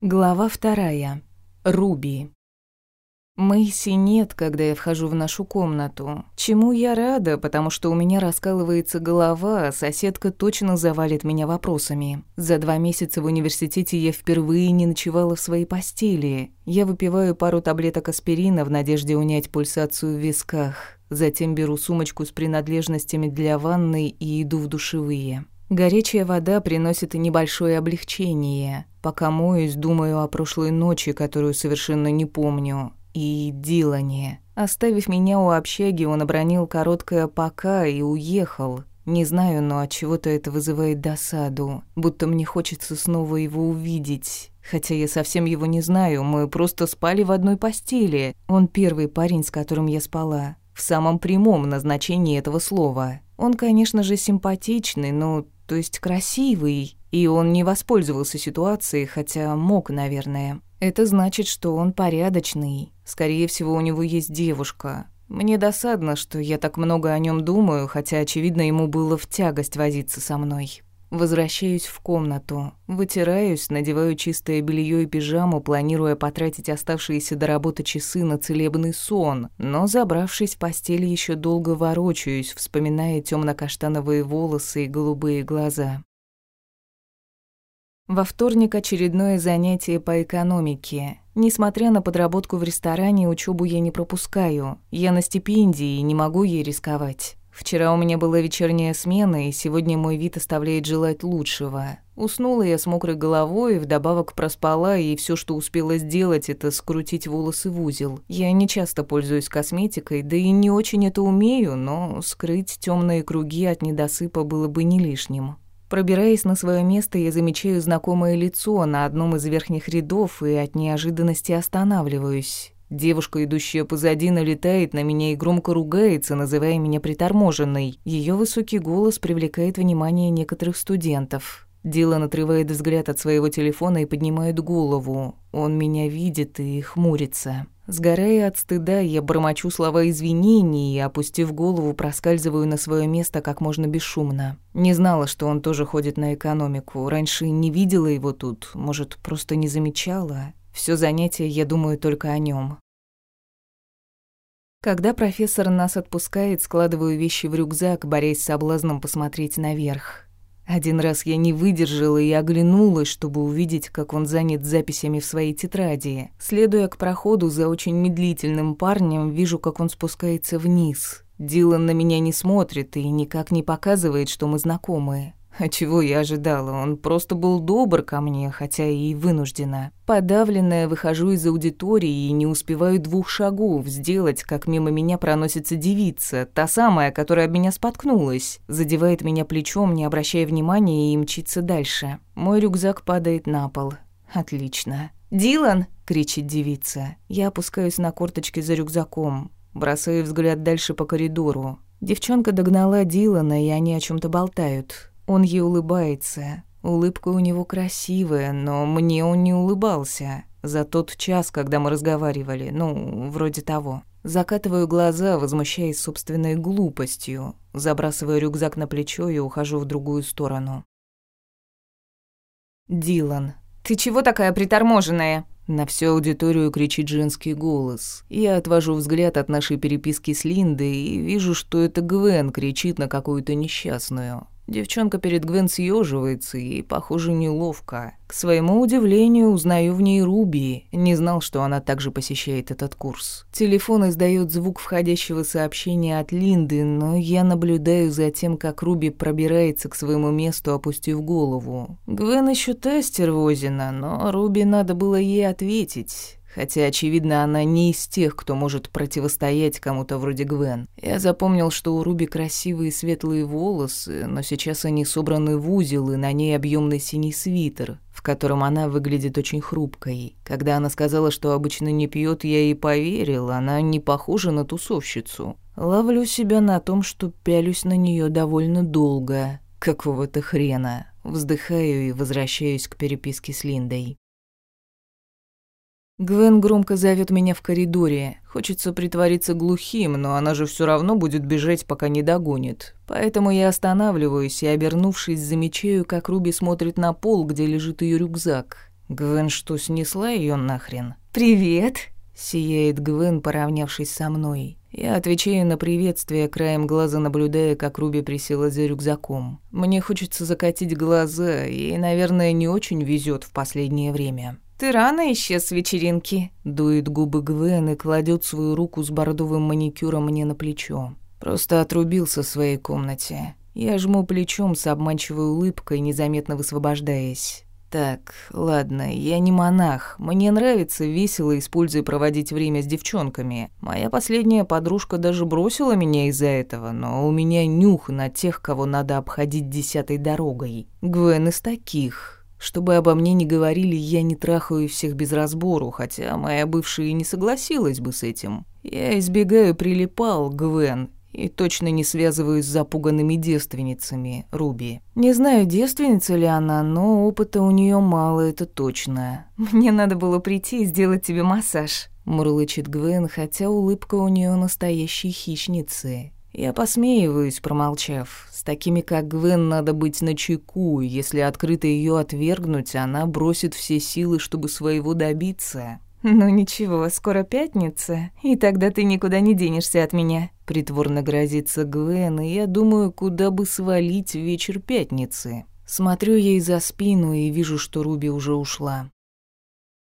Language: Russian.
Глава вторая. Руби. Мэйси нет, когда я вхожу в нашу комнату. Чему я рада, потому что у меня раскалывается голова, а соседка точно завалит меня вопросами. За два месяца в университете я впервые не ночевала в своей постели. Я выпиваю пару таблеток аспирина в надежде унять пульсацию в висках. Затем беру сумочку с принадлежностями для ванной и иду в душевые. Горячая вода приносит небольшое облегчение. Пока моюсь, думаю о прошлой ночи, которую совершенно не помню, и Дилане. Оставив меня у общаги, он обронил короткое «пока» и уехал. Не знаю, но от чего-то это вызывает досаду, будто мне хочется снова его увидеть. Хотя я совсем его не знаю, мы просто спали в одной постели. Он первый парень, с которым я спала. В самом прямом назначении этого слова. Он, конечно же, симпатичный, но то есть красивый, и он не воспользовался ситуацией, хотя мог, наверное. Это значит, что он порядочный. Скорее всего, у него есть девушка. Мне досадно, что я так много о нем думаю, хотя, очевидно, ему было в тягость возиться со мной. Возвращаюсь в комнату, вытираюсь, надеваю чистое белье и пижаму, планируя потратить оставшиеся до работы часы на целебный сон, но, забравшись в постель, еще долго ворочаюсь, вспоминая темно-каштановые волосы и голубые глаза. Во вторник очередное занятие по экономике. Несмотря на подработку в ресторане, учебу я не пропускаю. Я на стипендии и не могу ей рисковать. Вчера у меня была вечерняя смена, и сегодня мой вид оставляет желать лучшего. Уснула я с мокрой головой, вдобавок проспала, и все, что успела сделать, это скрутить волосы в узел. Я не часто пользуюсь косметикой, да и не очень это умею, но скрыть темные круги от недосыпа было бы не лишним. Пробираясь на свое место, я замечаю знакомое лицо на одном из верхних рядов и от неожиданности останавливаюсь. Девушка, идущая позади, налетает на меня и громко ругается, называя меня приторможенной. Ее высокий голос привлекает внимание некоторых студентов. Дилан отрывает взгляд от своего телефона и поднимает голову. Он меня видит и хмурится. Сгорая от стыда, я бормочу слова извинений и, опустив голову, проскальзываю на свое место как можно бесшумно. Не знала, что он тоже ходит на экономику. Раньше не видела его тут, может, просто не замечала. Все занятие я думаю только о нем. Когда профессор нас отпускает, складываю вещи в рюкзак, борясь с соблазном посмотреть наверх. Один раз я не выдержала и оглянулась, чтобы увидеть, как он занят записями в своей тетради. Следуя к проходу за очень медлительным парнем, вижу, как он спускается вниз. Дилан на меня не смотрит и никак не показывает, что мы знакомы. А чего я ожидала? Он просто был добр ко мне, хотя и вынуждена. Подавленная, выхожу из аудитории и не успеваю двух шагов сделать, как мимо меня проносится девица, та самая, которая об меня споткнулась. Задевает меня плечом, не обращая внимания, и мчится дальше. Мой рюкзак падает на пол. Отлично. «Дилан!» — кричит девица. Я опускаюсь на корточки за рюкзаком. Бросаю взгляд дальше по коридору. Девчонка догнала Дилана, и они о чем то болтают. Он ей улыбается. Улыбка у него красивая, но мне он не улыбался. За тот час, когда мы разговаривали, ну, вроде того. Закатываю глаза, возмущаясь собственной глупостью. Забрасываю рюкзак на плечо и ухожу в другую сторону. Дилан. «Ты чего такая приторможенная?» На всю аудиторию кричит женский голос. Я отвожу взгляд от нашей переписки с Линдой и вижу, что это Гвен кричит на какую-то несчастную. Девчонка перед Гвен съеживается и, похоже, неловко. К своему удивлению, узнаю в ней Руби. Не знал, что она также посещает этот курс. Телефон издает звук входящего сообщения от Линды, но я наблюдаю за тем, как Руби пробирается к своему месту, опустив голову. Гвен еще та стервозина, но Руби надо было ей ответить хотя, очевидно, она не из тех, кто может противостоять кому-то вроде Гвен. Я запомнил, что у Руби красивые светлые волосы, но сейчас они собраны в узел, и на ней объемный синий свитер, в котором она выглядит очень хрупкой. Когда она сказала, что обычно не пьет, я ей поверил, она не похожа на тусовщицу. Ловлю себя на том, что пялюсь на нее довольно долго. Какого-то хрена. Вздыхаю и возвращаюсь к переписке с Линдой. Гвен громко зовет меня в коридоре. Хочется притвориться глухим, но она же все равно будет бежать, пока не догонит. Поэтому я останавливаюсь и, обернувшись, замечаю, как Руби смотрит на пол, где лежит ее рюкзак. Гвен что, снесла ее нахрен? «Привет!» — сияет Гвен, поравнявшись со мной. Я отвечаю на приветствие, краем глаза наблюдая, как Руби присела за рюкзаком. Мне хочется закатить глаза, и, наверное, не очень везет в последнее время. «Ты рано исчез с вечеринки», — дует губы Гвен и кладет свою руку с бордовым маникюром мне на плечо. Просто отрубился в своей комнате. Я жму плечом с обманчивой улыбкой, незаметно высвобождаясь. Так, ладно, я не монах. Мне нравится весело, используя проводить время с девчонками. Моя последняя подружка даже бросила меня из-за этого, но у меня нюх на тех, кого надо обходить десятой дорогой. Гвен из таких. Чтобы обо мне не говорили, я не трахаю всех без разбору, хотя моя бывшая не согласилась бы с этим. Я избегаю прилипал, Гвен, и точно не связываюсь с запуганными девственницами, Руби. Не знаю, девственница ли она, но опыта у нее мало, это точно. Мне надо было прийти и сделать тебе массаж. Мурлычет Гвен, хотя улыбка у нее настоящей хищницы. Я посмеиваюсь, промолчав. С такими, как Гвен, надо быть начеку. Если открыто ее отвергнуть, она бросит все силы, чтобы своего добиться. «Ну ничего, скоро пятница, и тогда ты никуда не денешься от меня». Притворно грозится Гвен, и я думаю, куда бы свалить вечер пятницы. Смотрю ей за спину и вижу, что Руби уже ушла.